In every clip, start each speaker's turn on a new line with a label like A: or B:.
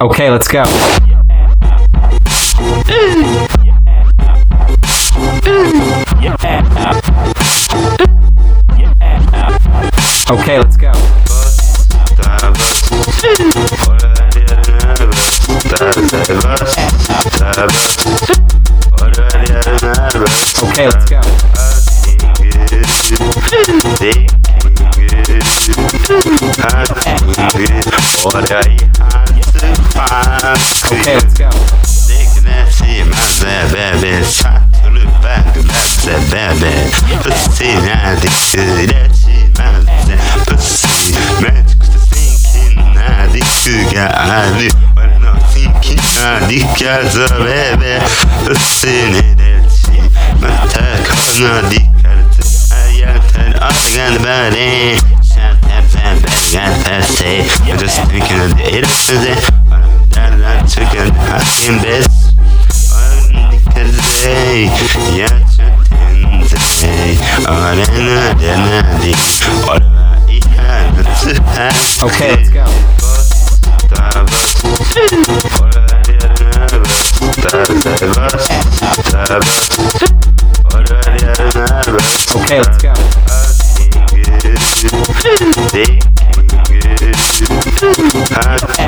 A: Okay, let's go. Okay, let's go. Okay, let's go. Okay, let's go.
B: I'm just thinking of the innocent. I'm not taking fucking yachatenze, arena denadi, orva ihanatsuha.
A: Okay, let's go. Okay, let's go. Okay, let's go.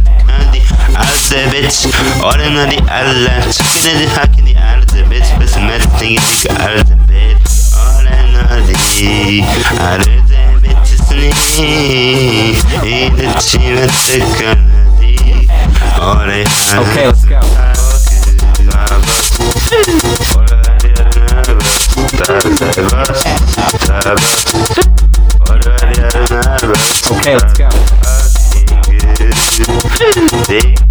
B: bitch Ordinary alla Chuckade hackade Alltså bitch Puss med stinker dicka alltså bitch Ordinary Alltså bitch Sni Inte chivet kanadi
A: Okay, let's go. Okay, let's go.